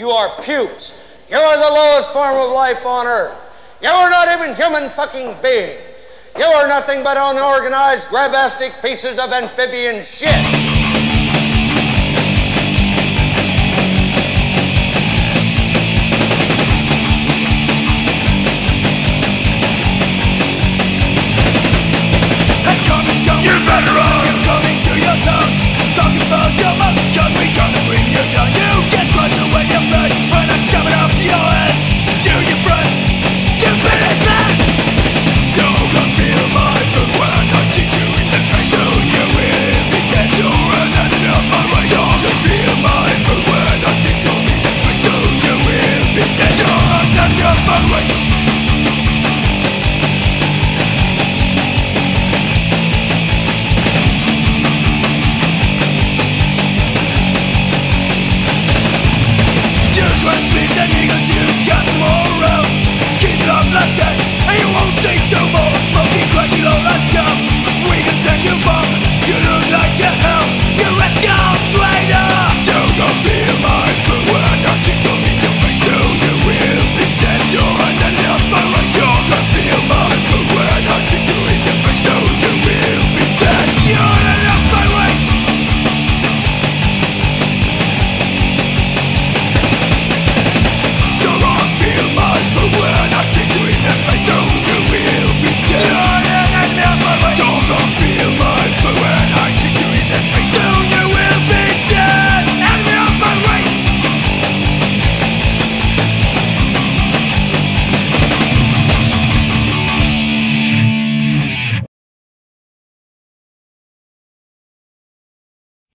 You are putes. You are the lowest form of life on earth. You are not even human fucking beings. You are nothing but unorganized, grabastic pieces of amphibian shit. your bones